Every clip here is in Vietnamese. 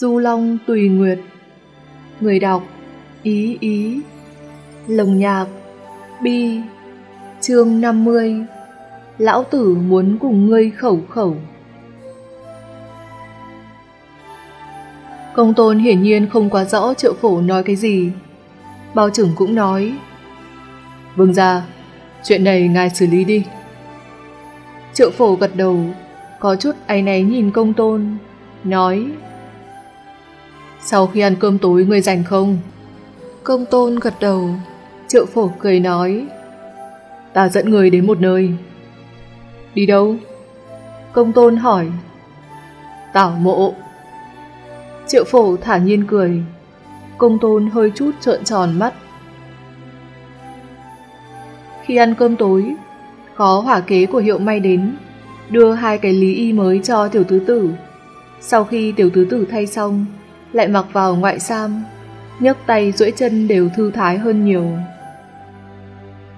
Du Long Tùy Nguyệt. Người đọc, Ý Ý. Lồng nhạc, Bi. Chương 50 Lão tử muốn cùng ngươi khẩu khẩu. Công tôn hiển nhiên không quá rõ triệu phổ nói cái gì. Bao trưởng cũng nói Vương ra, Chuyện này ngài xử lý đi. Triệu phổ gật đầu, Có chút áy náy nhìn công tôn, Nói sau khi ăn cơm tối ngươi rảnh không? Công tôn gật đầu. Triệu phổ cười nói. Ta dẫn người đến một nơi. Đi đâu? Công tôn hỏi. Tảo mộ. Triệu phổ thả nhiên cười. Công tôn hơi chút trợn tròn mắt. Khi ăn cơm tối Có hỏa kế của hiệu may đến Đưa hai cái lý y mới cho tiểu tứ tử. Sau khi tiểu tứ tử thay xong lại mặc vào ngoại sam, nhấc tay duỗi chân đều thư thái hơn nhiều.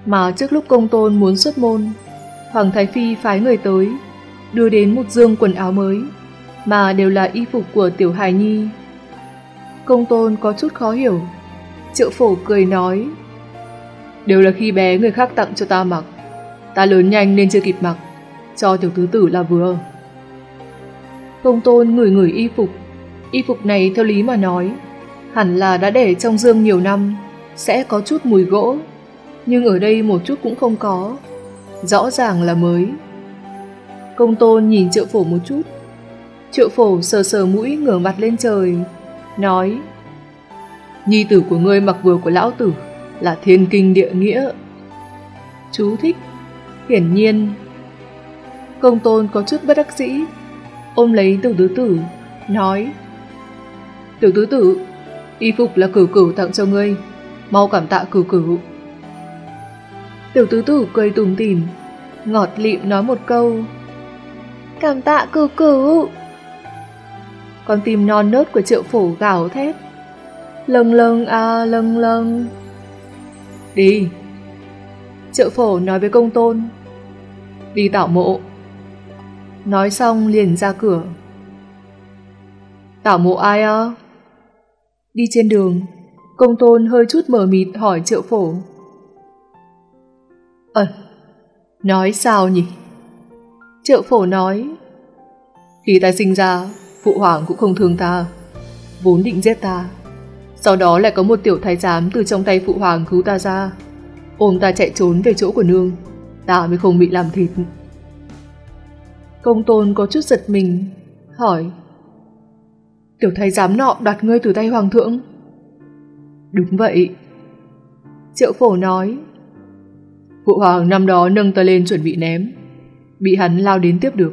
Mà trước lúc công tôn muốn xuất môn, Hoàng Thái Phi phái người tới, Đưa đến một dương quần áo mới, Mà đều là y phục của tiểu hài nhi. Công tôn có chút khó hiểu, Triệu phổ cười nói, Đều là khi bé người khác tặng cho ta mặc, Ta lớn nhanh nên chưa kịp mặc, Cho tiểu tứ tử là vừa. Công tôn ngửi ngửi y phục Y phục này theo lý mà nói Hẳn là đã để trong dương nhiều năm Sẽ có chút mùi gỗ Nhưng ở đây một chút cũng không có Rõ ràng là mới Công tôn nhìn triệu phổ một chút Triệu phổ sờ sờ mũi ngửa mặt lên trời nói Nhi tử của ngươi mặc vừa của lão tử là thiên kinh địa nghĩa. Chú thích, hiển nhiên. Công tôn có chút bất đắc dĩ, ôm lấy tiểu tứ tử, nói Tiểu tứ tử, y phục là cửu cửu tặng cho ngươi, mau cảm tạ cửu cửu. Tiểu tứ tử cười tùm tìm, ngọt lịm nói một câu Cảm tạ cửu cửu. Con tim non nớt của triệu phổ gào thét. Lâng lâng à lâng lâng. Đi. Triệu phổ nói với công tôn. Đi tảo mộ. Nói xong liền ra cửa. Tảo mộ ai à? Đi trên đường, công tôn hơi chút mờ mịt hỏi triệu phổ. Ờ, nói sao nhỉ? Triệu phổ nói, khi ta sinh ra, Phụ hoàng cũng không thương ta Vốn định giết ta Sau đó lại có một tiểu thái giám từ trong tay phụ hoàng cứu ta ra Ôm ta chạy trốn về chỗ của nương Ta mới không bị làm thịt Công tôn có chút giật mình Hỏi Tiểu thái giám nọ đoạt ngươi từ tay hoàng thượng Đúng vậy Triệu phổ nói Phụ hoàng năm đó nâng ta lên chuẩn bị ném Bị hắn lao đến tiếp được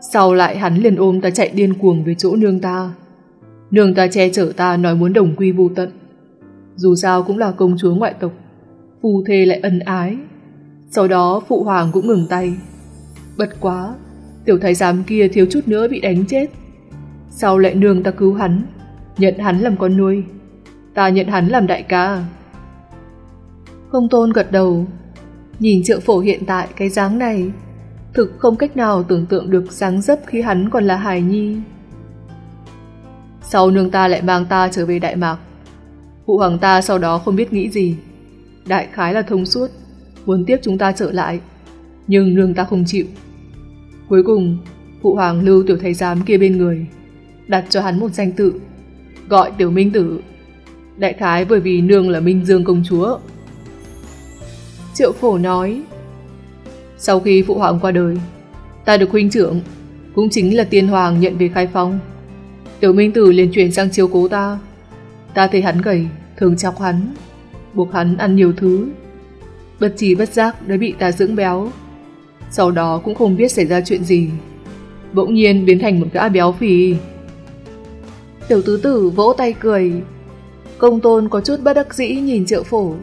sau lại hắn liền ôm ta chạy điên cuồng về chỗ nương ta. Nương ta che chở ta nói muốn đồng quy vô tận. Dù sao cũng là công chúa ngoại tộc, phu thê lại ân ái. Sau đó phụ hoàng cũng ngừng tay. Bật quá, tiểu thái giám kia thiếu chút nữa bị đánh chết. Sau lại nương ta cứu hắn, nhận hắn làm con nuôi. Ta nhận hắn làm đại ca. Công tôn gật đầu, nhìn trượng phổ hiện tại cái dáng này thực không cách nào tưởng tượng được dáng dấp khi hắn còn là hài nhi. Sau nương ta lại mang ta trở về Đại Mạc. Phụ hoàng ta sau đó không biết nghĩ gì. Đại khái là thông suốt, muốn tiếp chúng ta trở lại. Nhưng nương ta không chịu. Cuối cùng, phụ hoàng lưu tiểu thầy giám kia bên người, đặt cho hắn một danh tự, gọi tiểu minh tử. Đại khái bởi vì nương là Minh Dương công chúa. Triệu phổ nói, sau khi phụ hoàng qua đời, ta được huynh trưởng, cũng chính là tiên hoàng nhận về khai phong. Tiểu Minh Tử liền chuyển sang chiếu cố ta. Ta thấy hắn gầy, thường chọc hắn, buộc hắn ăn nhiều thứ. Bất trí bất giác đã bị ta dưỡng béo. Sau đó cũng không biết xảy ra chuyện gì. Bỗng nhiên biến thành một gã béo phì. Tiểu tứ tử vỗ tay cười. Công tôn có chút bất đắc dĩ nhìn triệu phổ.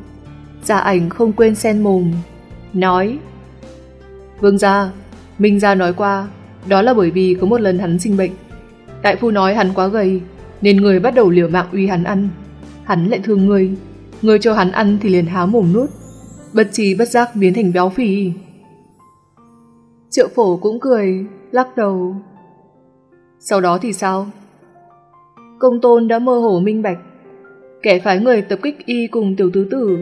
Giả ảnh không quên sen mồm. Nói Vương gia, Minh gia nói qua, đó là bởi vì có một lần hắn sinh bệnh. Đại phu nói hắn quá gầy, nên người bắt đầu liều mạng uy hắn ăn. Hắn lại thương người, người cho hắn ăn thì liền há mồm nuốt, bất trí bất giác biến thành béo phì. Triệu phổ cũng cười, lắc đầu. Sau đó thì sao? Công tôn đã mơ hồ minh bạch. Kẻ phái người tập kích y cùng tiểu tứ tử,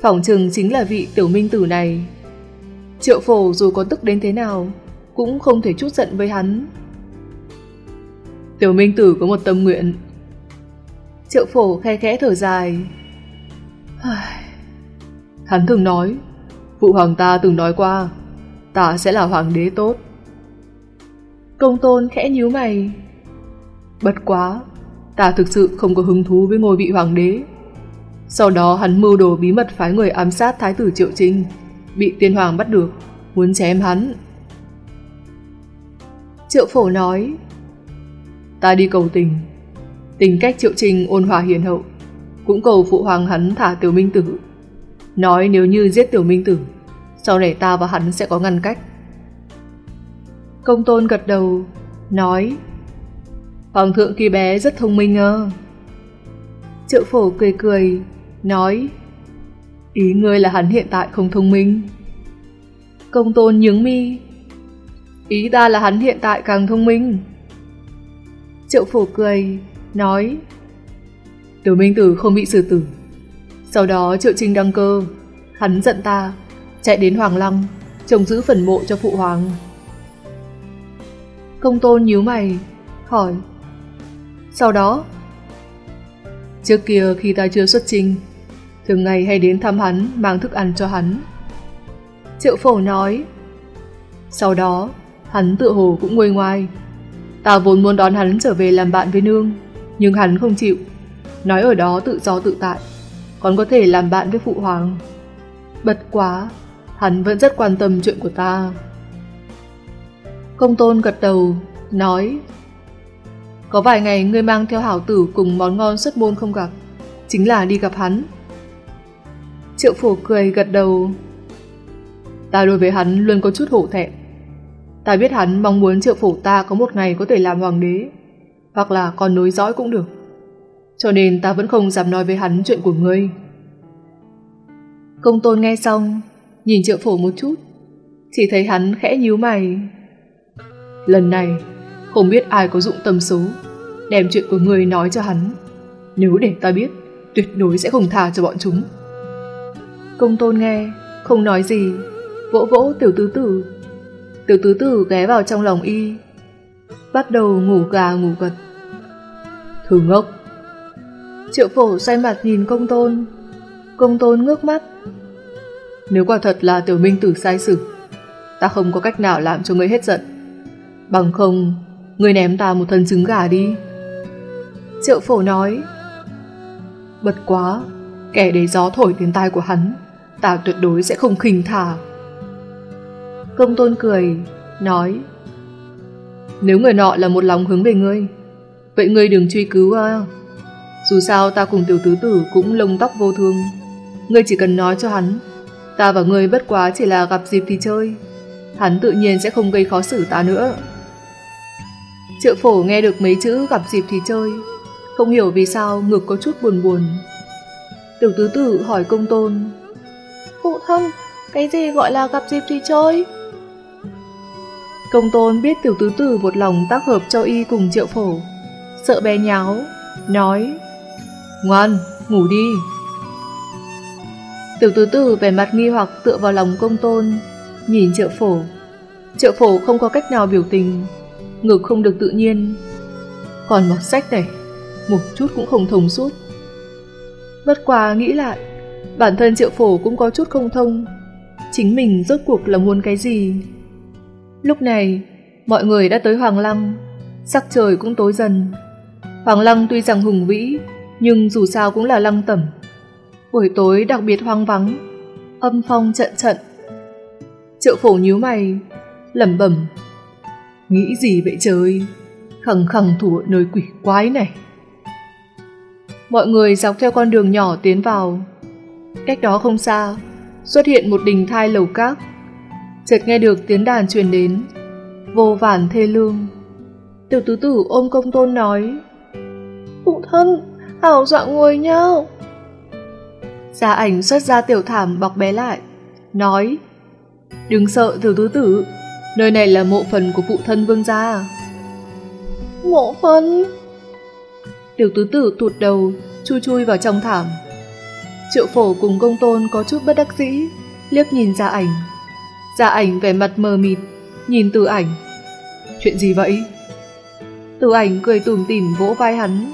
phỏng chừng chính là vị tiểu minh tử này. Triệu phổ dù có tức đến thế nào, cũng không thể chút giận với hắn. Tiểu minh tử có một tâm nguyện. Triệu phổ khe khẽ thở dài. Hắn thường nói, phụ hoàng ta từng nói qua, ta sẽ là hoàng đế tốt. Công tôn khẽ nhíu mày. Bất quá, ta thực sự không có hứng thú với ngôi vị hoàng đế. Sau đó hắn mưu đồ bí mật phái người ám sát thái tử Triệu Trinh, bị tiên hoàng bắt được, muốn chém hắn. Triệu phổ nói, ta đi cầu tình, tình cách Triệu Trinh ôn hòa hiền hậu, cũng cầu phụ hoàng hắn thả tiểu minh tử. Nói nếu như giết tiểu minh tử, sau này ta và hắn sẽ có ngăn cách. Công tôn gật đầu, nói Hoàng thượng kỳ bé rất thông minh ơ. Triệu phổ cười cười, nói Ý ngươi là hắn hiện tại không thông minh. Công tôn nhướng mi Ý ta là hắn hiện tại càng thông minh. Triệu phổ cười, nói Tiểu Minh Tử không bị xử tử. Sau đó Triệu Trinh đăng cơ, hắn giận ta, chạy đến Hoàng Lăng, trông giữ phần mộ cho phụ hoàng. Công tôn nhíu mày, hỏi. Sau đó, trước kia khi ta chưa xuất trình, thường ngày hay đến thăm hắn, mang thức ăn cho hắn. Triệu phổ nói, sau đó, hắn tự hồ cũng nguôi ngoai. Ta vốn muốn đón hắn trở về làm bạn với nương, nhưng hắn không chịu, nói ở đó tự do tự tại, còn có thể làm bạn với phụ hoàng. Bật quá, hắn vẫn rất quan tâm chuyện của ta. Công tôn gật đầu, nói có vài ngày ngươi mang theo hảo tử cùng món ngon xuất môn không gặp, chính là đi gặp hắn. Triệu phổ cười gật đầu. Ta đối với hắn luôn có chút hổ thẹn. Ta biết hắn mong muốn triệu phổ ta có một ngày có thể làm hoàng đế, hoặc là còn nối dõi cũng được. Cho nên ta vẫn không dám nói với hắn chuyện của ngươi. Công tôn nghe xong, nhìn triệu phổ một chút, chỉ thấy hắn khẽ nhíu mày. Lần này, không biết ai có dụng tâm xấu, đem chuyện của người nói cho hắn. Nếu để ta biết, tuyệt đối sẽ không tha cho bọn chúng. Công tôn nghe, không nói gì, vỗ vỗ tiểu tứ tử. Tiểu tứ tử ghé vào trong lòng y, bắt đầu ngủ gà ngủ gật. Thử ngốc. Triệu phổ xoay mặt nhìn công tôn. Công tôn ngước mắt. Nếu quả thật là tiểu minh tử sai sự, ta không có cách nào làm cho ngươi hết giận. Bằng không, Người ném ta một thân trứng gà đi. Triệu phổ nói, bật quá, kẻ để gió thổi đến tai của hắn, ta tuyệt đối sẽ không khinh thả. Công tôn cười, nói, nếu người nọ là một lòng hướng về ngươi, vậy ngươi đừng truy cứu à. Dù sao ta cùng tiểu tứ tử cũng lông tóc vô thương, ngươi chỉ cần nói cho hắn, ta và ngươi bất quá chỉ là gặp dịp thì chơi, hắn tự nhiên sẽ không gây khó xử ta nữa. Triệu phổ nghe được mấy chữ gặp dịp thì chơi, không hiểu vì sao ngực có chút buồn buồn. Tiểu tứ tử hỏi công tôn. Phụ thân, cái gì gọi là gặp dịp thì chơi? Công tôn biết tiểu tứ tử một lòng tác hợp cho y cùng triệu phổ. Sợ bé nháo, nói Ngoan, ngủ đi. Tiểu tứ tử vẻ mặt nghi hoặc tựa vào lòng công tôn, nhìn triệu phổ. Triệu phổ không có cách nào biểu tình, ngực không được tự nhiên. Còn mọt sách này, một chút cũng không thông suốt. Bất quá nghĩ lại, bản thân triệu phổ cũng có chút không thông. Chính mình rốt cuộc là muốn cái gì? Lúc này, mọi người đã tới Hoàng Lăng, sắc trời cũng tối dần. Hoàng Lăng tuy rằng hùng vĩ, nhưng dù sao cũng là lăng tẩm. Buổi tối đặc biệt hoang vắng, âm phong trận trận. Triệu phổ nhíu mày, lẩm bẩm Nghĩ gì vậy trời? Khẳng khẳng thủ ở nơi quỷ quái này. Mọi người dọc theo con đường nhỏ tiến vào. Cách đó không xa, xuất hiện một đình thai lầu cát Chợt nghe được tiếng đàn truyền đến, vô vàn thê lương. Tiểu tứ tử ôm công tôn nói, Phụ thân, hảo dọa ngồi nhau. Gia ảnh xuất ra tiểu thảm bọc bé lại, nói, Đừng sợ tiểu tứ tử, Nơi này là mộ phần của phụ thân vương gia. Mộ phần? Tiểu tứ tử tụt đầu, chui chui vào trong thảm. Triệu phổ cùng công tôn có chút bất đắc dĩ, liếc nhìn ra ảnh. Ra ảnh vẻ mặt mờ mịt, nhìn từ ảnh. Chuyện gì vậy? Từ ảnh cười tủm tỉm vỗ vai hắn.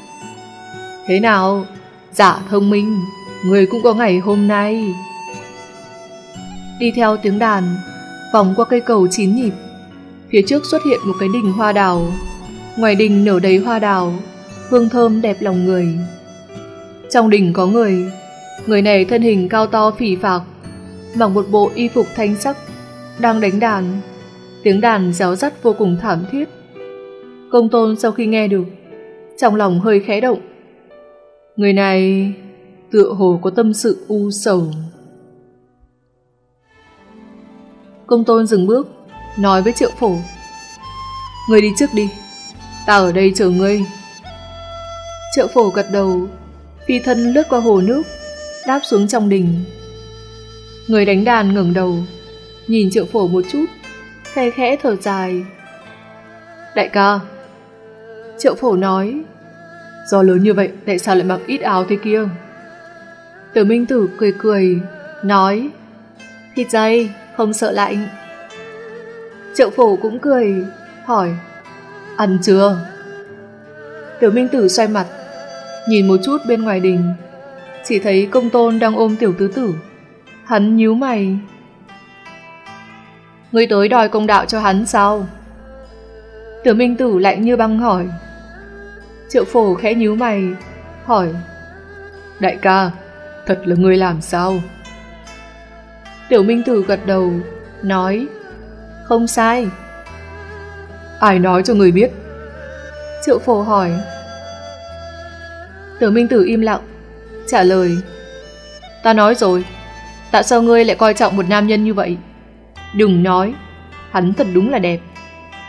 Thế nào? Dạ thông minh, người cũng có ngày hôm nay. Đi theo tiếng đàn, vòng qua cây cầu chín nhịp. Phía trước xuất hiện một cái đình hoa đào. Ngoài đình nở đầy hoa đào, hương thơm đẹp lòng người. Trong đình có người, người này thân hình cao to phỉ phạc, mặc một bộ y phục thanh sắc, đang đánh đàn. Tiếng đàn réo rắt vô cùng thảm thiết. Công tôn sau khi nghe được, trong lòng hơi khẽ động. Người này tựa hồ có tâm sự u sầu. Công tôn dừng bước, nói với triệu phổ. Người đi trước đi, ta ở đây chờ ngươi. Triệu phổ gật đầu, phi thân lướt qua hồ nước, đáp xuống trong đình. Người đánh đàn ngẩng đầu, nhìn triệu phổ một chút, khe khẽ thở dài. Đại ca, triệu phổ nói, do lớn như vậy tại sao lại mặc ít áo thế kia? Tử Minh Tử cười cười, nói, thịt dây, không sợ lạnh. Triệu phổ cũng cười, hỏi, ăn chưa? Tiểu Minh Tử xoay mặt, nhìn một chút bên ngoài đình, chỉ thấy công tôn đang ôm tiểu tứ tử. Hắn nhíu mày. Ngươi tới đòi công đạo cho hắn sao? Tiểu Minh Tử lạnh như băng hỏi. Triệu phổ khẽ nhíu mày, hỏi. Đại ca, thật là ngươi làm sao? Tiểu Minh Tử gật đầu, nói. Không sai. Ai nói cho người biết? Triệu phổ hỏi. Tiểu Minh Tử im lặng, trả lời. Ta nói rồi, tại sao ngươi lại coi trọng một nam nhân như vậy? Đừng nói, hắn thật đúng là đẹp.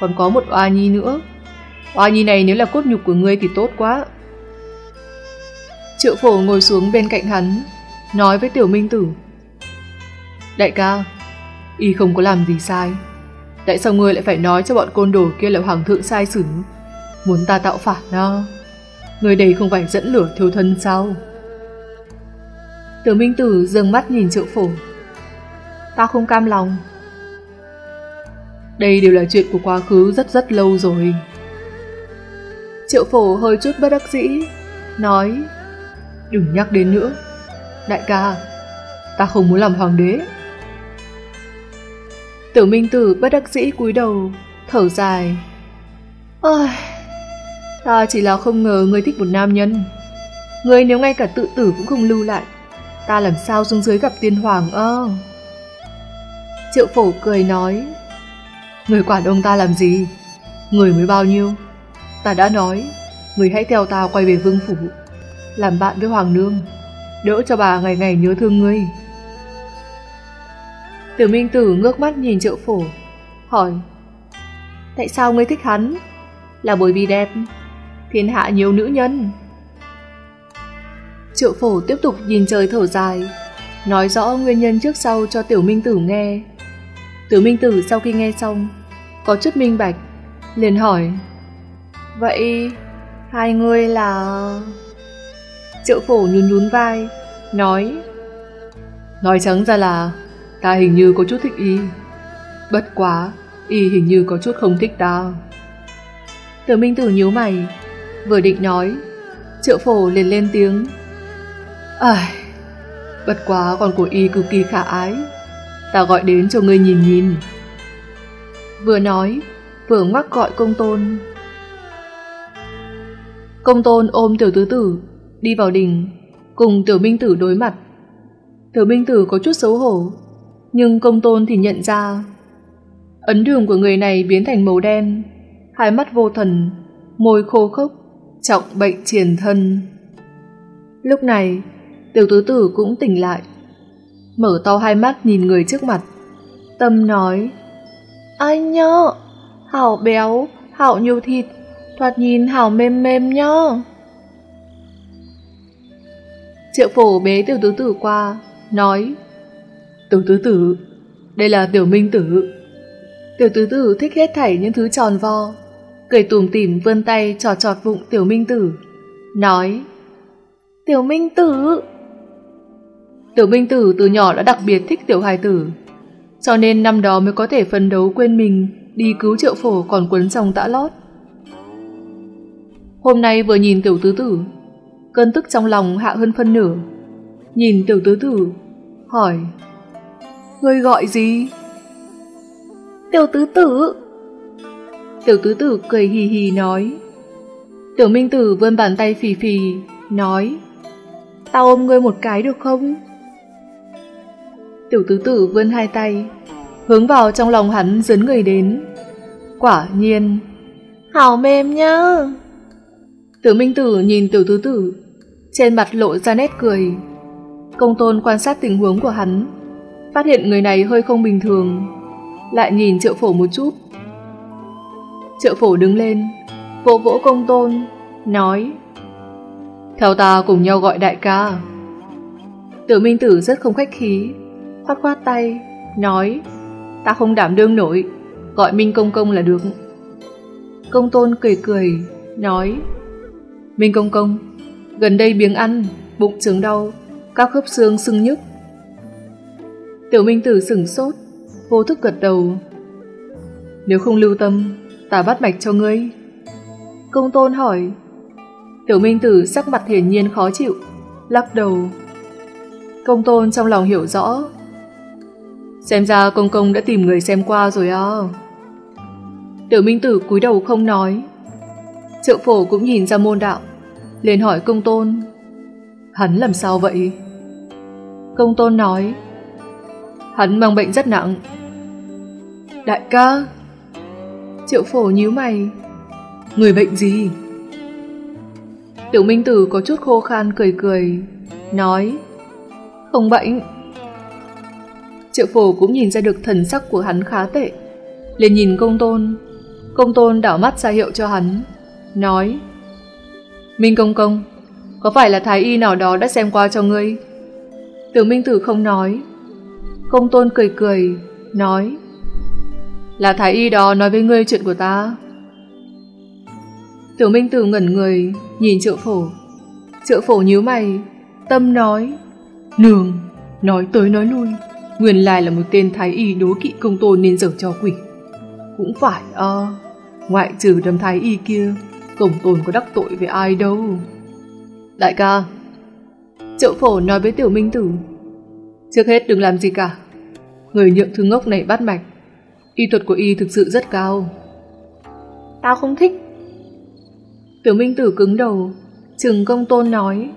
Còn có một oa nhi nữa. Oa nhi này nếu là cốt nhục của ngươi thì tốt quá. Triệu phổ ngồi xuống bên cạnh hắn, nói với tiểu minh tử. Đại ca, y không có làm gì sai. Tại sao ngươi lại phải nói cho bọn côn đồ kia là hoàng thượng sai xử? Muốn ta tạo phản đó. Người đây không phải dẫn lửa thiếu thân sao? Tử Minh Tử dường mắt nhìn triệu phổ. Ta không cam lòng. Đây đều là chuyện của quá khứ rất rất lâu rồi. Triệu phổ hơi chút bất đắc dĩ, nói Đừng nhắc đến nữa. Đại ca, ta không muốn làm hoàng đế. Tiểu Minh Tử bất đắc dĩ cúi đầu, thở dài. Ôi, ta chỉ là không ngờ ngươi thích một nam nhân. Ngươi nếu ngay cả tự tử cũng không lưu lại, ta làm sao xuống dưới gặp tiên hoàng ơ. Triệu phổ cười nói, Người quản ông ta làm gì? Người mới bao nhiêu? Ta đã nói, người hãy theo ta quay về vương phủ, làm bạn với Hoàng Nương, đỡ cho bà ngày ngày nhớ thương ngươi. Tiểu Minh Tử ngước mắt nhìn triệu phổ, hỏi, Tại sao ngươi thích hắn? Là bởi vì đẹp, thiên hạ nhiều nữ nhân. Triệu phổ tiếp tục nhìn trời thở dài, nói rõ nguyên nhân trước sau cho Tiểu Minh Tử nghe. Tiểu Minh Tử sau khi nghe xong, có chút minh bạch, liền hỏi. Vậy, hai người là... Triệu phổ nhún nhún vai, nói. Nói trắng ra là, ta hình như có chút thích y. Bất quá, y hình như có chút không thích ta. Tiểu Minh Tử nhíu mày, vừa định nói, triệu phổ liền lên tiếng. Ai, bất quá còn của y cực kỳ khả ái, ta gọi đến cho ngươi nhìn nhìn. Vừa nói, vừa ngoắc gọi công tôn. Công tôn ôm tiểu tứ tử, đi vào đình, cùng tiểu minh tử đối mặt. Tiểu minh tử có chút xấu hổ, nhưng công tôn thì nhận ra. Ấn đường của người này biến thành màu đen, hai mắt vô thần, môi khô khốc, trọng bệnh triền thân. Lúc này, tiểu tứ tử cũng tỉnh lại, mở to hai mắt nhìn người trước mặt. Tâm nói, anh nhớ, hảo béo, hảo nhiều thịt, thoạt nhìn hảo mềm mềm nhớ Triệu phổ bế tiểu tứ tử qua, nói Tiểu tứ tử, đây là tiểu minh tử. Tiểu tứ tử thích hết thảy những thứ tròn vo, cười tùm tìm vươn tay trò trọt bụng tiểu minh tử, nói Tiểu Minh Tử. Tiểu Minh Tử từ nhỏ đã đặc biệt thích Tiểu Hài Tử Cho nên năm đó mới có thể phấn đấu quên mình Đi cứu triệu phổ còn quấn trong tã lót. Hôm nay vừa nhìn Tiểu Tứ Tử Cơn tức trong lòng hạ hơn phân nửa. Nhìn Tiểu Tứ Tử Hỏi Ngươi gọi gì? Tiểu Tứ Tử Tiểu Tứ Tử cười hì hì nói Tiểu Minh Tử vươn bàn tay phì phì Nói Tao ôm ngươi một cái được không? Tiểu tứ tử vươn hai tay, hướng vào trong lòng hắn dấn người đến. Quả nhiên, hào mềm nhá. Tiểu Minh Tử nhìn tiểu tứ tử, trên mặt lộ ra nét cười. Công tôn quan sát tình huống của hắn, phát hiện người này hơi không bình thường, lại nhìn triệu phổ một chút. Triệu phổ đứng lên, vỗ vỗ công tôn, nói theo ta cùng nhau gọi đại ca. Tử Minh Tử rất không khách khí, khoát khoát tay, nói Ta không đảm đương nổi, gọi Minh Công Công là được. Công Tôn cười cười, nói Minh Công Công, gần đây biếng ăn, bụng trướng đau, các khớp xương sưng nhức. Tiểu Minh Tử sửng sốt, vô thức gật đầu. Nếu không lưu tâm, ta bắt mạch cho ngươi. Công Tôn hỏi Tiểu Minh Tử sắc mặt hiển nhiên khó chịu, lắc đầu. Công tôn trong lòng hiểu rõ. Xem ra công công đã tìm người xem qua rồi à. Tiểu Minh Tử cúi đầu không nói. Triệu phổ cũng nhìn ra môn đạo, liền hỏi công tôn. Hắn làm sao vậy? Công tôn nói. Hắn mang bệnh rất nặng. Đại ca. Triệu phổ nhíu mày. Người bệnh gì? Tiểu Minh Tử có chút khô khan cười cười, nói Không bệnh. Triệu phổ cũng nhìn ra được thần sắc của hắn khá tệ, liền nhìn công tôn. Công tôn đảo mắt ra hiệu cho hắn, nói Minh công công, có phải là thái y nào đó đã xem qua cho ngươi? Tiểu Minh Tử không nói. Công tôn cười cười, nói Là thái y đó nói với ngươi chuyện của ta. Tiểu Minh Tử ngẩn người, nhìn triệu phổ. Triệu phổ nhíu mày, tâm nói, Nương, nói tới nói lui, nguyên lai là một tên thái y đố kỵ công tôn nên dở cho quỷ. Cũng phải à, ngoại trừ đâm thái y kia, công tôn có đắc tội với ai đâu. Đại ca, triệu phổ nói với tiểu minh tử, trước hết đừng làm gì cả. Người nhượng thứ ngốc này bắt mạch, y thuật của y thực sự rất cao. Tao không thích Tiểu Minh Tử cứng đầu, Trừng Công Tôn nói,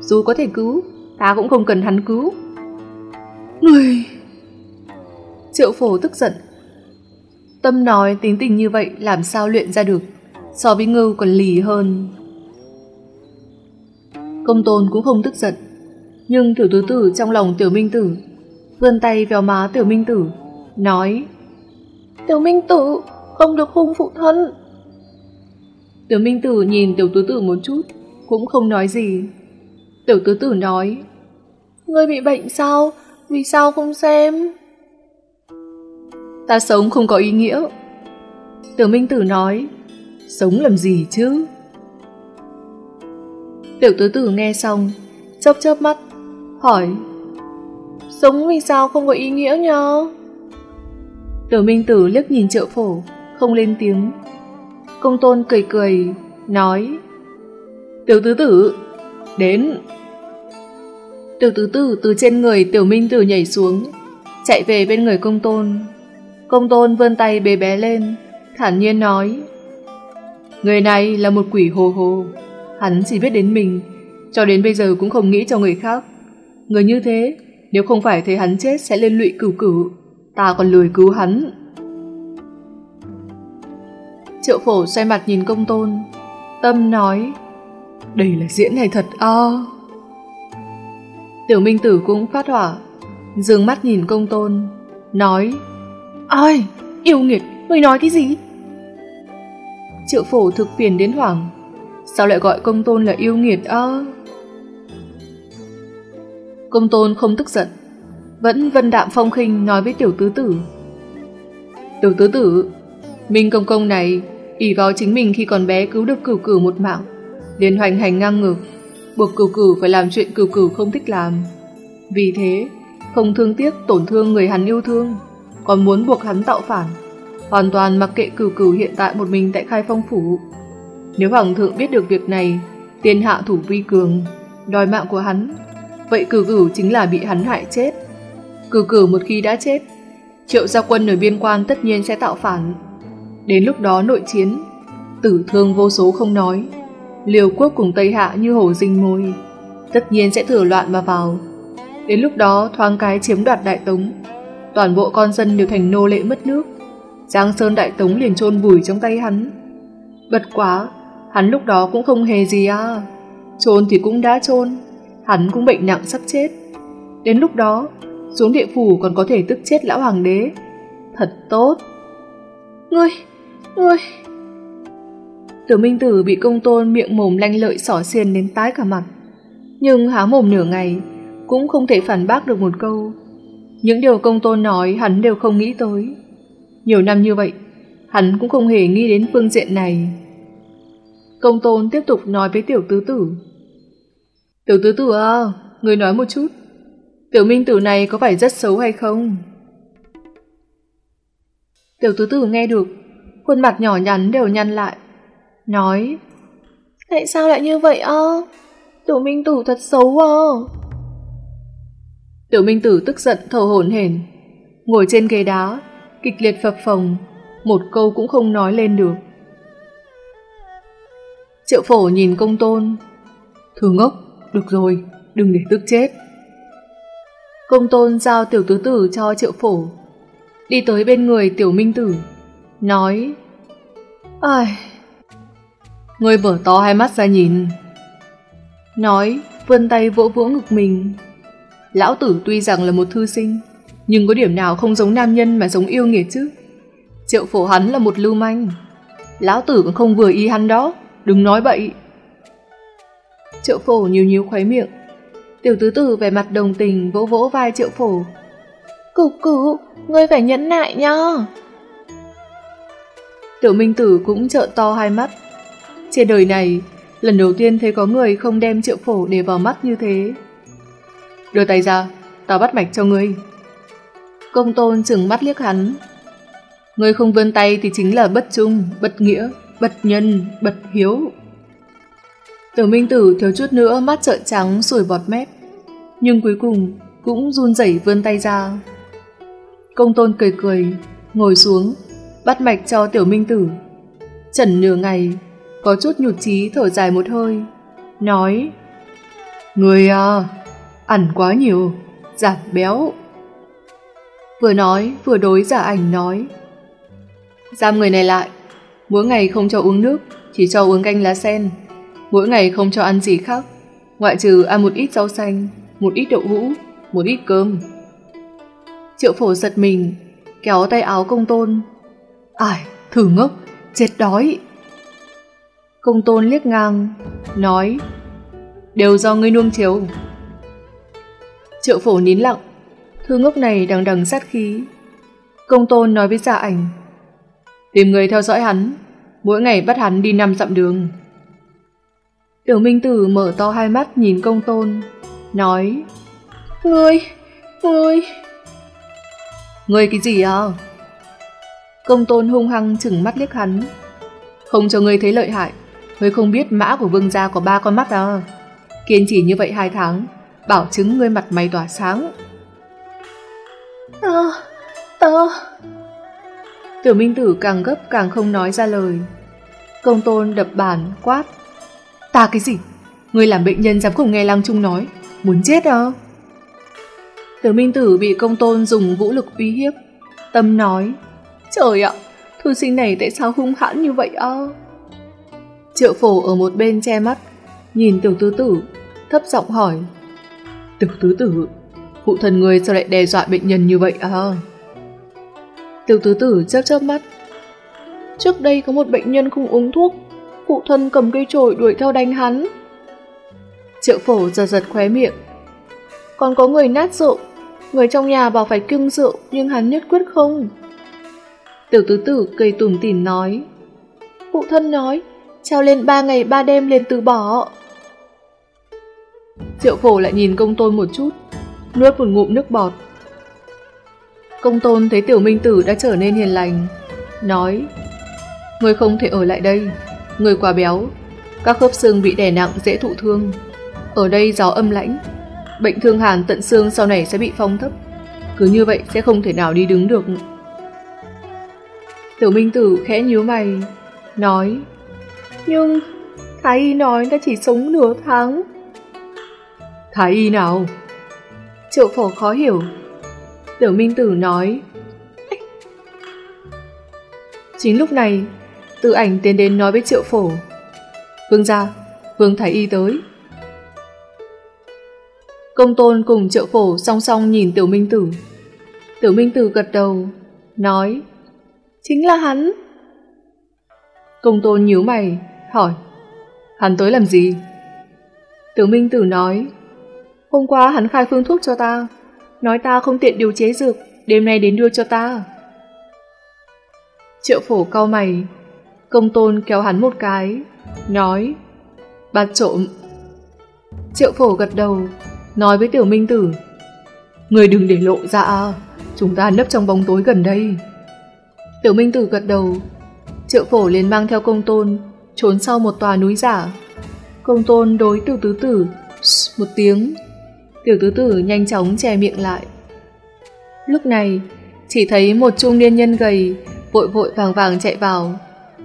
dù có thể cứu, ta cũng không cần hắn cứu. Người... Triệu phổ tức giận. Tâm nói tính tình như vậy làm sao luyện ra được, so với ngưu còn lì hơn. Công tôn cũng không tức giận, nhưng tiểu tứ tử trong lòng tiểu minh tử, vươn tay vào má tiểu minh tử, nói Tiểu minh tử, không được hung phụ thân. Tiểu Minh Tử nhìn Tiểu Tứ Tử một chút, cũng không nói gì. Tiểu Tứ Tử nói, Ngươi bị bệnh sao? Vì sao không xem? Ta sống không có ý nghĩa. Tiểu Minh Tử nói, Sống làm gì chứ? Tiểu Tứ Tử nghe xong, chớp chớp mắt, hỏi, Sống vì sao không có ý nghĩa nhờ? Tiểu Minh Tử liếc nhìn trợ phổ, không lên tiếng. Công tôn cười cười, nói Tiểu tứ tử, đến Tiểu tứ tử từ trên người tiểu minh tử nhảy xuống Chạy về bên người công tôn Công tôn vươn tay bế bé lên Thản nhiên nói Người này là một quỷ hồ hồ Hắn chỉ biết đến mình Cho đến bây giờ cũng không nghĩ cho người khác Người như thế Nếu không phải thấy hắn chết sẽ lên lụy cửu cửu Ta còn lười cứu hắn. Triệu phổ xoay mặt nhìn công tôn Tâm nói Đây là diễn này thật à Tiểu minh tử cũng phát hỏa Dường mắt nhìn công tôn Nói Ai, yêu nghiệt, người nói cái gì? Triệu phổ thực phiền đến hoảng Sao lại gọi công tôn là yêu nghiệt à Công tôn không tức giận Vẫn vân đạm phong khinh nói với tiểu tứ tử Tiểu tứ tử Minh công công này ỷ vào chính mình khi còn bé cứu được cửu cửu một mạng, liền hoành hành ngang ngược, buộc cửu cửu phải làm chuyện cửu cửu không thích làm. Vì thế, không thương tiếc tổn thương người hắn yêu thương, còn muốn buộc hắn tạo phản, hoàn toàn mặc kệ cửu cửu hiện tại một mình tại khai phong phủ. Nếu hoàng thượng biết được việc này, tiên hạ thủ vi cường, đòi mạng của hắn, vậy cử cử chính là bị hắn hại chết. cử cử một khi đã chết, triệu gia quân ở biên quan tất nhiên sẽ tạo phản. Đến lúc đó nội chiến, tử thương vô số không nói, liều quốc cùng Tây Hạ như hổ rình mồi, tất nhiên sẽ thừa loạn mà vào. Đến lúc đó thoáng cái chiếm đoạt đại tống, toàn bộ con dân đều thành nô lệ mất nước. Giang Sơn đại tống liền chôn vùi trong tay hắn. Bật quá, hắn lúc đó cũng không hề gì à. Chôn thì cũng đã chôn, hắn cũng bệnh nặng sắp chết. Đến lúc đó, xuống địa phủ còn có thể tức chết lão hoàng đế. Thật tốt. Ngươi, ngươi... Tiểu Minh Tử bị công tôn miệng mồm lanh lợi xỏ xiên đến tái cả mặt. Nhưng há mồm nửa ngày, cũng không thể phản bác được một câu. Những điều công tôn nói hắn đều không nghĩ tới. Nhiều năm như vậy, hắn cũng không hề nghĩ đến phương diện này. Công tôn tiếp tục nói với tiểu tứ tử. Tiểu tứ tử à, người nói một chút. Tiểu minh tử này có phải rất xấu hay không? Tiểu tứ tử nghe được, khuôn mặt nhỏ nhắn đều nhăn lại. Nói, tại sao lại như vậy à? Tiểu minh tử thật xấu à? Tiểu minh tử tức giận thở hổn hển, ngồi trên ghế đá, kịch liệt phập phồng, một câu cũng không nói lên được. Triệu phổ nhìn công tôn, Thư ngốc, được rồi, đừng để tức chết. Công tôn giao tiểu tứ tử cho triệu phổ, đi tới bên người tiểu minh tử, nói, Ai... Người mở to hai mắt ra nhìn. Nói, vươn tay vỗ vỗ ngực mình. Lão tử tuy rằng là một thư sinh, nhưng có điểm nào không giống nam nhân mà giống yêu nghiệt chứ? Triệu phổ hắn là một lưu manh. Lão tử cũng không vừa ý hắn đó, đừng nói bậy. Triệu phổ nhiều nhíu khóe miệng. Tiểu tứ tử vẻ mặt đồng tình vỗ vỗ vai triệu phổ. Cửu cửu, ngươi phải nhẫn nại nhá. Tiểu minh tử cũng trợn to hai mắt. Trên đời này, lần đầu tiên thấy có người không đem triệu phổ để vào mắt như thế. Đưa tay ra, tao bắt mạch cho ngươi. Công tôn chừng mắt liếc hắn. Ngươi không vươn tay thì chính là bất trung, bất nghĩa, bất nhân, bất hiếu. Tiểu Minh Tử thiếu chút nữa mắt trợn trắng sủi bọt mép, nhưng cuối cùng cũng run rẩy vươn tay ra. Công tôn cười cười, ngồi xuống, bắt mạch cho Tiểu Minh Tử. Trần nửa ngày, có chút nhụt chí thở dài một hơi, nói Người à, ăn quá nhiều, giảm béo. Vừa nói, vừa đối giả ảnh nói Giam người này lại, mỗi ngày không cho uống nước, chỉ cho uống canh lá sen. Mỗi ngày không cho ăn gì khác, ngoại trừ ăn một ít rau xanh, một ít đậu hũ, một ít cơm. Triệu phổ giật mình, kéo tay áo công tôn. Ai, thử ngốc, chết đói. Công tôn liếc ngang, nói Đều do ngươi nuông chiều. Triệu phổ nín lặng, thư ngốc này đằng đằng sát khí. Công tôn nói với giả ảnh Tìm người theo dõi hắn, mỗi ngày bắt hắn đi năm dặm đường. Tiểu Minh Tử mở to hai mắt nhìn công tôn, nói Ngươi, ngươi... Ngươi cái gì à? Công tôn hung hăng chừng mắt liếc hắn. Không cho ngươi thấy lợi hại, ngươi không biết mã của vương gia có ba con mắt à? Kiên trì như vậy hai tháng, bảo chứng ngươi mặt mày tỏa sáng. Tơ, tơ... Tiểu Minh Tử càng gấp càng không nói ra lời. Công tôn đập bàn, quát. Ta cái gì? Người làm bệnh nhân dám cùng nghe Lăng Trung nói. Muốn chết à? Tiểu Minh Tử bị công tôn dùng vũ lực uy hiếp. Tâm nói. Trời ạ, thư sinh này tại sao hung hãn như vậy à? Triệu phổ ở một bên che mắt, nhìn tiểu tứ tử, thấp giọng hỏi. Tiểu tứ tử, phụ thần người sao lại đe dọa bệnh nhân như vậy à? Tiểu tứ tử chớp chớp mắt. Trước đây có một bệnh nhân không uống thuốc, phụ thân cầm cây chổi đuổi theo đánh hắn. Triệu phổ giật giật khóe miệng. Còn có người nát rượu, người trong nhà bảo phải kiêng rượu nhưng hắn nhất quyết không. Tiểu tứ tử cây tủm tỉm nói. Phụ thân nói, treo lên ba ngày ba đêm liền từ bỏ. Triệu phổ lại nhìn công tôn một chút, nuốt một ngụm nước bọt. Công tôn thấy tiểu minh tử đã trở nên hiền lành, nói Người không thể ở lại đây, người quá béo, các khớp xương bị đè nặng dễ thụ thương. Ở đây gió âm lãnh, bệnh thương hàn tận xương sau này sẽ bị phong thấp. Cứ như vậy sẽ không thể nào đi đứng được. Tiểu Minh Tử khẽ nhíu mày, nói Nhưng Thái Y nói ta chỉ sống nửa tháng. Thái Y nào? Triệu phổ khó hiểu. Tiểu Minh Tử nói Chính lúc này, tự ảnh tiến đến nói với triệu phổ Vương gia, Vương Thái Y tới. Công tôn cùng triệu phổ song song nhìn tiểu minh tử. Tiểu minh tử gật đầu, nói Chính là hắn. Công tôn nhíu mày, hỏi Hắn tới làm gì? Tiểu minh tử nói Hôm qua hắn khai phương thuốc cho ta Nói ta không tiện điều chế dược Đêm nay đến đưa cho ta Triệu phổ cau mày Công tôn kéo hắn một cái, Nói, Bạt trộm. Triệu phổ gật đầu, Nói với tiểu minh tử, Người đừng để lộ ra, Chúng ta nấp trong bóng tối gần đây. Tiểu minh tử gật đầu, Triệu phổ liền mang theo công tôn Trốn sau một tòa núi giả. Công tôn đối tiểu tứ tử Một tiếng. Tiểu tứ tử nhanh chóng che miệng lại. Lúc này, Chỉ thấy một trung niên nhân gầy Vội vội vàng vàng chạy vào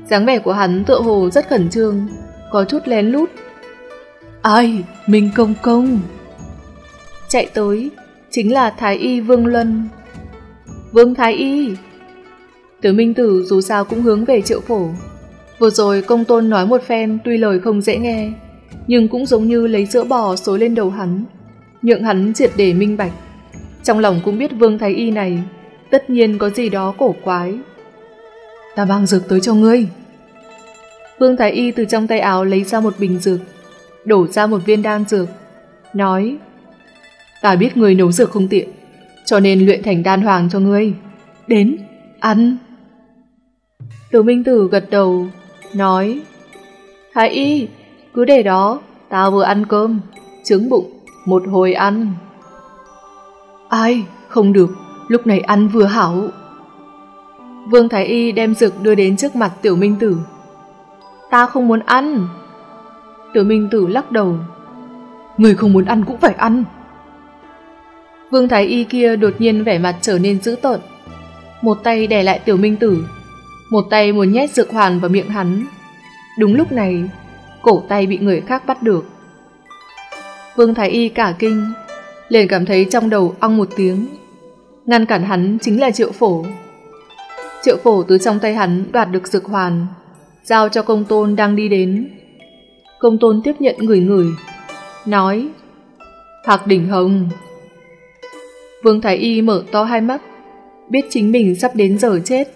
dáng vẻ của hắn tựa hồ rất khẩn trương, Có chút lén lút. Ai? Minh Công Công? Chạy tới, Chính là Thái Y Vương Luân. Vương Thái Y! Tử Minh Tử dù sao cũng hướng về triệu phổ. Vừa rồi công tôn nói một phen Tuy lời không dễ nghe, Nhưng cũng giống như lấy sữa bò xối lên đầu hắn, Nhượng hắn triệt để minh bạch. Trong lòng cũng biết Vương Thái Y này, Tất nhiên có gì đó cổ quái. Ta mang dược tới cho ngươi. Vương Thái Y từ trong tay áo lấy ra một bình dược Đổ ra một viên đan dược Nói Ta biết người nấu dược không tiện Cho nên luyện thành đan hoàng cho ngươi. Đến, ăn. Đồ Minh Tử gật đầu Nói Thái Y, cứ để đó Ta vừa ăn cơm Trứng bụng, một hồi ăn. Ai, không được Lúc này ăn vừa hảo. Vương Thái Y đem dược đưa đến trước mặt Tiểu Minh Tử. Ta không muốn ăn. Tiểu Minh Tử lắc đầu. Người không muốn ăn cũng phải ăn. Vương Thái Y kia đột nhiên vẻ mặt trở nên dữ tợn. Một tay đè lại Tiểu Minh Tử. Một tay muốn nhét dược hoàn vào miệng hắn. Đúng lúc này, Cổ tay bị người khác bắt được. Vương Thái Y cả kinh, liền cảm thấy trong đầu ong một tiếng. Ngăn cản hắn chính là triệu phổ. Triệu phổ từ trong tay hắn đoạt được dược hoàn, Giao cho công tôn đang đi đến. Công tôn tiếp nhận người người, Nói, Hạc đỉnh hồng. Vương Thái Y mở to hai mắt, Biết chính mình sắp đến giờ chết.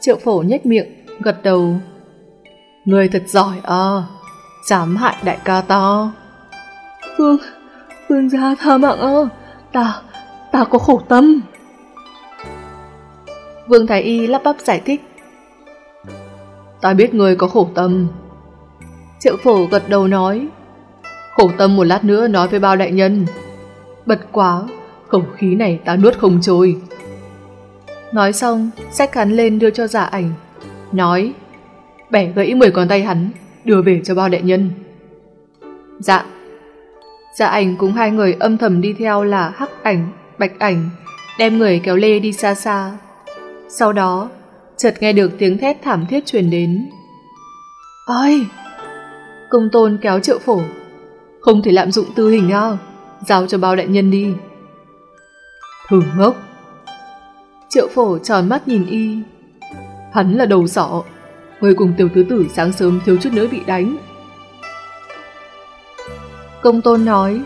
Triệu phổ nhếch miệng, Gật đầu. Người thật giỏi à Dám hại đại ca ta. Vương Vương gia tha mạng ơ Ta Ta có khổ tâm. Vương Thái Y lắp bắp giải thích. Ta biết người có khổ tâm. Triệu phổ gật đầu nói. Khổ tâm một lát nữa nói với bao đại nhân. Bật quá Khẩu khí này ta nuốt không trôi. Nói xong Xách hắn lên đưa cho giả ảnh. Nói Bẻ gãy 10 con tay hắn Đưa về cho bao đại nhân. Dạ. Dạ ảnh cùng hai người âm thầm đi theo là hắc ảnh, bạch ảnh Đem người kéo lê đi xa xa. Sau đó chợt nghe được tiếng thét thảm thiết truyền đến. Ôi! Công tôn kéo triệu phổ. Không thể lạm dụng tư hình à? Giao cho bao đại nhân đi. Thử ngốc! Triệu phổ tròn mắt nhìn y. Hắn là đầu sọ, Người cùng tiểu tứ tử sáng sớm thiếu chút nữa bị đánh. Công tôn nói.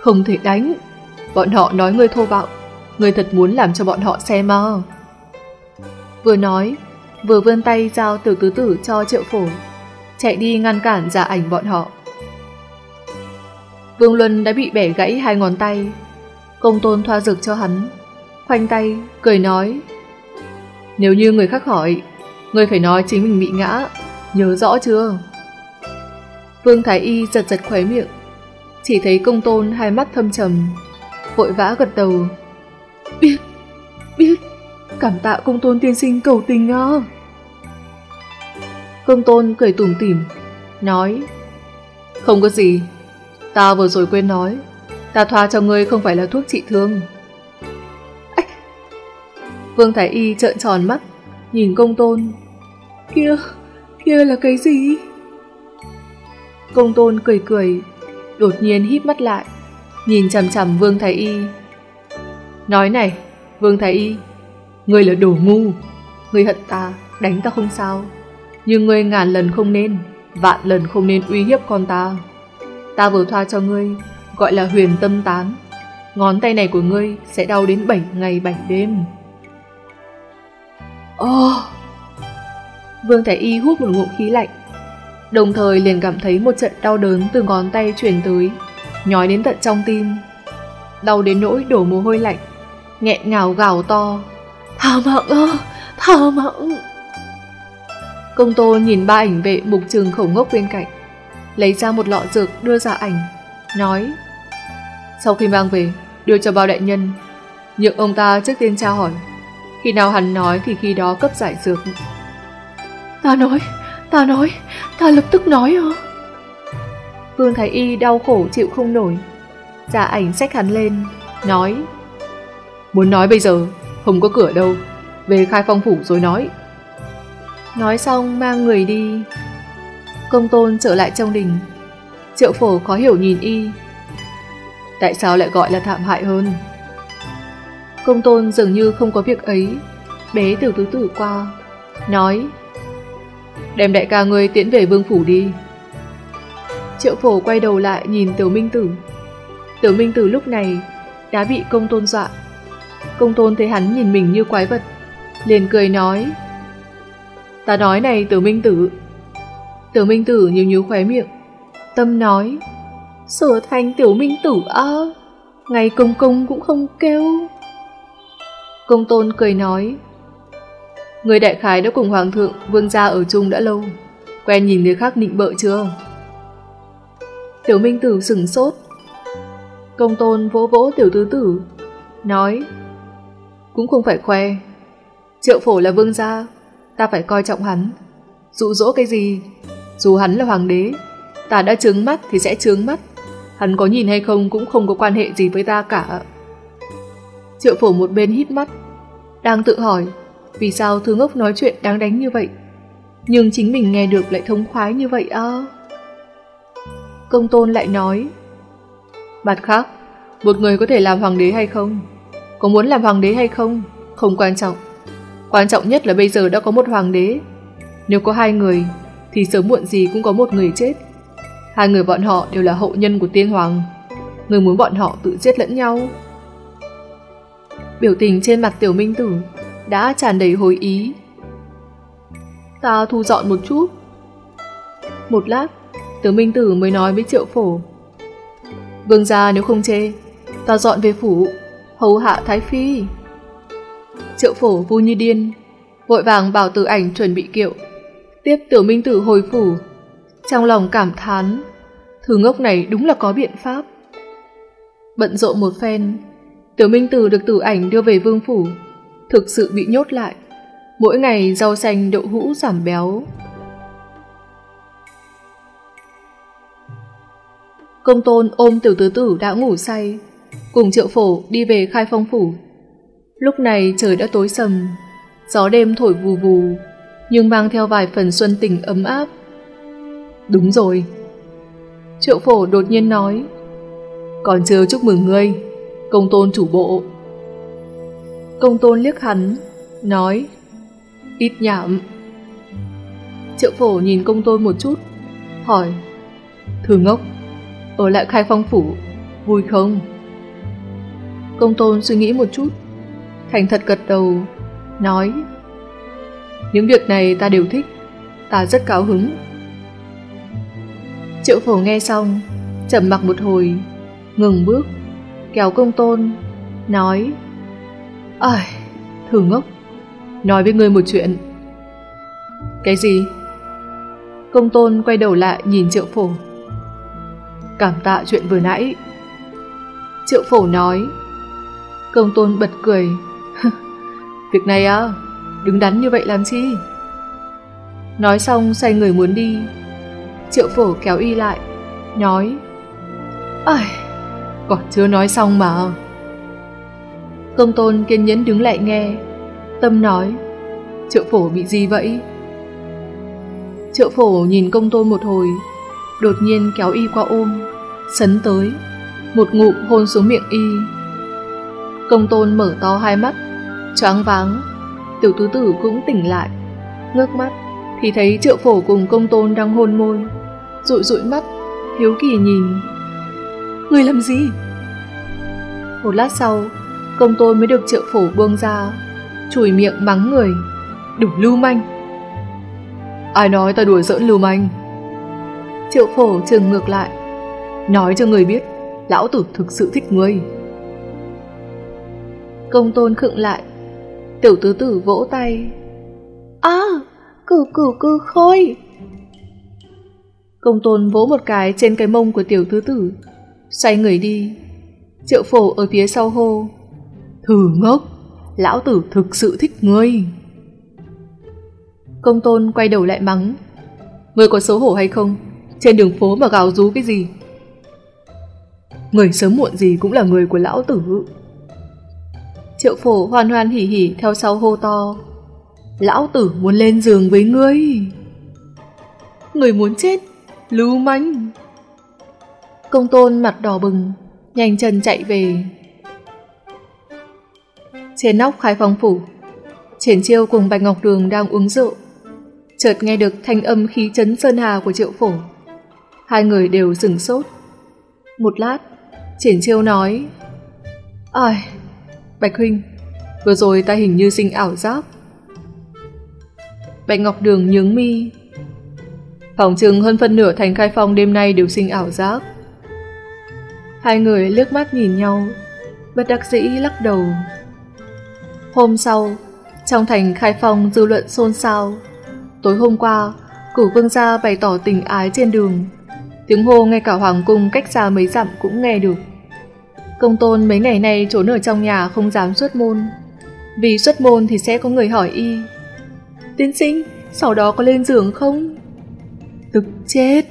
Không thể đánh. Bọn họ nói người thô bạo. Người thật muốn làm cho bọn họ xem à. Vừa nói, vừa vươn tay giao tiểu tứ tử cho triệu phổ, chạy đi ngăn cản giả ảnh bọn họ. Vương Luân đã bị bẻ gãy hai ngón tay, công tôn thoa dược cho hắn, khoanh tay, cười nói. Nếu như người khác hỏi, người phải nói chính mình bị ngã, nhớ rõ chưa? Vương Thái Y giật giật khóe miệng, chỉ thấy công tôn hai mắt thâm trầm, vội vã gật đầu. Biết, biết, cảm tạ công tôn tiên sinh cầu tình ngơ. Công tôn cười tủm tỉm, nói Không có gì, ta vừa rồi quên nói, ta thoa cho ngươi không phải là thuốc trị thương. Ách! Vương Thái Y trợn tròn mắt, nhìn công tôn. Kia, kia là cái gì? Công tôn cười cười, đột nhiên híp mắt lại, nhìn chằm chằm Vương Thái Y. Nói này, Vương Thái Y, ngươi là đồ ngu, ngươi hận ta, đánh ta không sao, nhưng ngươi ngàn lần không nên, vạn lần không nên uy hiếp con ta. Ta vừa thoa cho ngươi, gọi là huyền tâm tán, ngón tay này của ngươi sẽ đau đến 7 ngày 7 đêm. Oh! Vương Thái Y hút một ngụm khí lạnh, đồng thời liền cảm thấy một trận đau đớn từ ngón tay truyền tới, nhói đến tận trong tim. Đau đến nỗi đổ mồ hôi lạnh, nghẹn ngào gào to. Thảo Mộng ơ, Thảo mạng. Công tô nhìn ba ảnh vệ mục trường khẩu ngốc bên cạnh, lấy ra một lọ dược đưa ra ảnh, nói Sau khi mang về, đưa cho bao đại nhân, nhượng ông ta trước tiên tra hỏi. Khi nào hắn nói thì khi đó cấp giải dược. Ta nói, ta nói, ta lập tức nói à. Vương Thái Y đau khổ chịu không nổi. Giả ảnh xách hắn lên, nói Muốn nói bây giờ, không có cửa đâu, về khai phong phủ rồi nói. Nói xong mang người đi. Công tôn trở lại trong đình. Triệu phổ khó hiểu nhìn y. Tại sao lại gọi là thảm hại hơn? Công tôn dường như không có việc ấy, bế tiểu tứ tử qua, nói Đem đại ca ngươi tiễn về vương phủ đi. Triệu phổ quay đầu lại nhìn tiểu minh tử. Tiểu minh tử lúc này đã bị công tôn dọa. Công tôn thấy hắn nhìn mình như quái vật, liền cười nói Ta nói này tiểu minh tử. Tiểu minh tử nhíu nhíu khóe miệng. Tâm nói Sửa thành tiểu minh tử ơ Ngày công công cũng không kêu Công tôn cười nói Người đại khái đã cùng hoàng thượng vương gia ở chung đã lâu Quen nhìn người khác nịnh bợ chưa Tiểu minh tử sừng sốt Công tôn vỗ vỗ tiểu tứ tử Nói cũng không phải khoe. Triệu phổ là vương gia, Ta phải coi trọng hắn. Dụ dỗ cái gì? Dù hắn là hoàng đế, Ta đã trướng mắt thì sẽ trướng mắt. Hắn có nhìn hay không cũng không có quan hệ gì với ta cả. Triệu phổ một bên hít mắt, Đang tự hỏi Vì sao thứ ngốc nói chuyện đáng đánh như vậy. Nhưng chính mình nghe được lại thống khoái như vậy à Công tôn lại nói, Mặt khác, Một người có thể làm hoàng đế hay không? Có muốn làm hoàng đế hay không? Không quan trọng. Quan trọng nhất là bây giờ đã có một hoàng đế. Nếu có hai người, Thì sớm muộn gì cũng có một người chết. Hai người bọn họ đều là hậu nhân của tiên hoàng. Người muốn bọn họ tự giết lẫn nhau. Biểu tình trên mặt tiểu minh tử Đã tràn đầy hồi ý. Ta thu dọn một chút. Một lát, Tiểu minh tử mới nói với triệu phổ. Vương gia nếu không chê, Ta dọn về phủ. Hầu hạ thái phi Triệu phổ vui như điên Vội vàng bảo tử ảnh chuẩn bị kiệu Tiếp tiểu minh tử hồi phủ trong lòng cảm thán, thứ ngốc này đúng là có biện pháp. Bận rộn một phen, tiểu minh tử được tử ảnh đưa về vương phủ, thực sự bị nhốt lại. Mỗi ngày rau xanh đậu hũ giảm béo. Công tôn ôm tiểu tứ tử đã ngủ say, cùng triệu phổ đi về khai phong phủ. Lúc này trời đã tối sầm, gió đêm thổi vù vù, nhưng mang theo vài phần xuân tình ấm áp. Đúng rồi. Triệu phổ đột nhiên nói. Còn chưa chúc mừng ngươi, công tôn chủ bộ. Công tôn liếc hắn, nói. Ít nhảm. Triệu phổ nhìn công tôn một chút, hỏi. Thử ngốc, ở lại khai phong phủ, vui không? Công tôn suy nghĩ một chút, thành thật gật đầu, nói. Những việc này ta đều thích, ta rất cao hứng. Triệu phổ nghe xong, chậm mặc một hồi, ngừng bước, kéo công tôn, nói Ây, thử ngốc, nói với ngươi một chuyện. Cái gì? Công tôn quay đầu lại nhìn triệu phổ. Cảm tạ chuyện vừa nãy. Triệu phổ nói. Công tôn bật cười. Việc này à, đứng đắn như vậy làm chi? Nói xong xoay người muốn đi. Triệu phổ kéo y lại, nói. Ai, còn chưa nói xong mà. Công tôn kiên nhẫn đứng lại nghe. Tâm nói. Triệu phổ bị gì vậy? Triệu phổ nhìn công tôn một hồi, đột nhiên kéo y qua ôm, sấn tới, một ngụm hôn xuống miệng y. Công tôn mở to hai mắt, choáng váng, tiểu tứ tử cũng tỉnh lại, ngước mắt, thì thấy triệu phổ cùng công tôn đang hôn môi, rụi rụi mắt, hiếu kỳ nhìn. Người làm gì? Một lát sau, công tôn mới được triệu phổ buông ra, chùi miệng mắng người, đủ lưu manh. Ai nói ta đùa giỡn lưu manh? Triệu phổ trừng ngược lại, nói cho người biết, lão tử thực sự thích ngươi. Công tôn khựng lại, tiểu tứ tử vỗ tay. À, cử cử cử khôi. Công tôn vỗ một cái trên cái mông của tiểu tứ tử, xoay người đi. Triệu phổ ở phía sau hô. Thử ngốc, lão tử thực sự thích ngươi. Công tôn quay đầu lại mắng. Ngươi có xấu hổ hay không? Trên đường phố mà gào rú cái gì? Người sớm muộn gì cũng là người của lão tử. Triệu phổ hoan hoan hỉ hỉ theo sau hô to. Lão tử muốn lên giường với ngươi. Người muốn chết, lưu manh. Công tôn mặt đỏ bừng, nhanh chân chạy về. Trên nóc khai phong phủ, Triển Chiêu cùng Bạch Ngọc Đường đang uống rượu. Chợt nghe được thanh âm khí chấn sơn hà của Triệu Phổ. Hai người đều dừng sốt. Một lát, Triển Chiêu nói Ai, Bạch Huynh, vừa rồi ta hình như sinh ảo giác. Bạch Ngọc Đường nhướng mi. Phòng trường hơn phân nửa thành khai phong đêm nay đều sinh ảo giác. Hai người liếc mắt nhìn nhau, bất đắc dĩ lắc đầu. Hôm sau, trong thành khai phong dư luận xôn xao. Tối hôm qua, cửu vương gia bày tỏ tình ái trên đường. Tiếng hô ngay cả hoàng cung cách xa mấy dặm cũng nghe được. Công tôn mấy ngày nay trốn ở trong nhà không dám xuất môn. Vì xuất môn thì sẽ có người hỏi y. Tiến sinh, sau đó có lên giường không? Tức chết!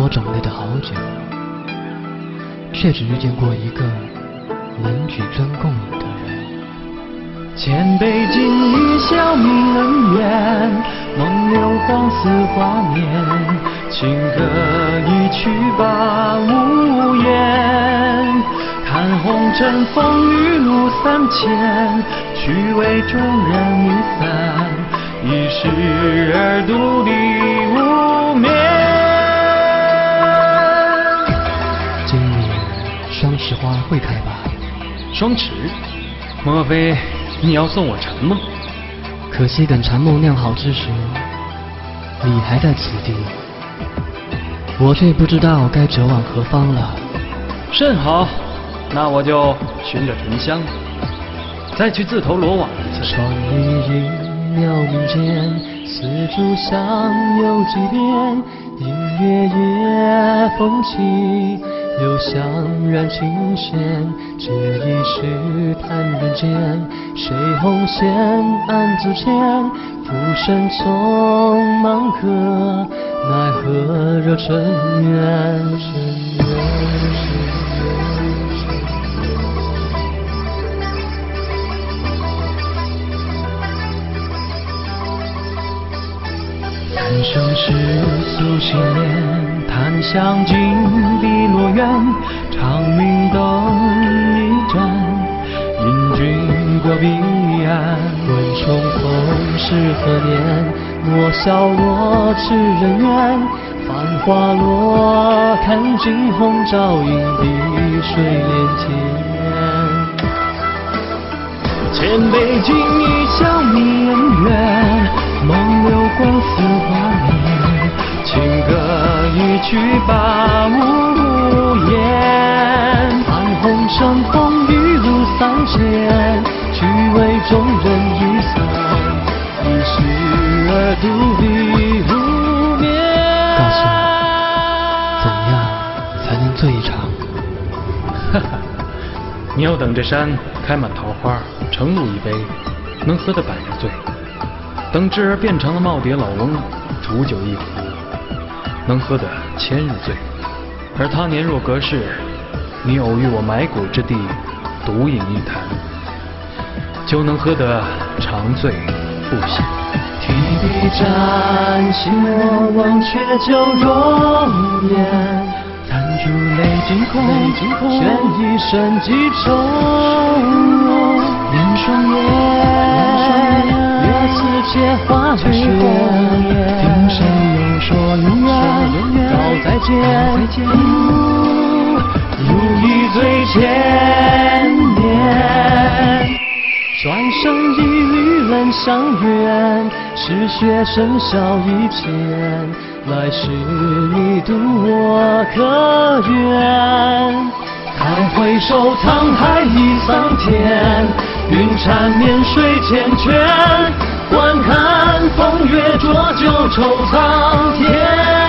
多种类的好酒，却只遇见过一个能举樽共饮的人。千杯尽一笑泯恩怨，梦流黄似画面，情歌一曲把无言。看红尘风雨路三千，去为众人已散，一世而独立双池花会开吧？双池？莫非你要送我禅梦？可惜等禅梦酿好之时，你还在此地，我却不知道该折往何方了。甚好。那我就寻着沉香，再去自投罗网一次。窗里一鸟鸣间，丝竹响又几遍。隐约夜风起，留香染琴弦。这一世叹人间，谁红线暗自牵？浮生匆忙客，奈何惹尘缘？尘缘。人生世俗心念，檀香尽碧落远，长明灯一盏，引君过彼岸。问重逢是何年？莫笑我痴人怨。繁花落，看惊鸿照影，碧水连天。千杯敬一笑泯恩怨，梦流光似华年。情歌一曲把无言。看红尘风雨路三千，去为众人雨伞，一世而独立无眠。告诉我，怎样才能醉一场？哈哈，你要等这山开满桃花，成露一杯，能喝得百日醉；等枝儿变成了耄耋老翁，煮酒一壶，能喝得千日醉。而他年若隔世，你偶遇我埋骨之地，独饮一坛，就能喝得长醉不醒。提笔沾心我忘却旧容颜，弹珠泪尽空，悬一生几愁。念双眼，月似切花绿红颜，听谁又说见，如一醉千年。转身一缕冷香远，是血笙箫一片，来世你渡我可愿？看回首沧海已桑田，云缠绵水缱绻，观看风月浊酒愁苍天。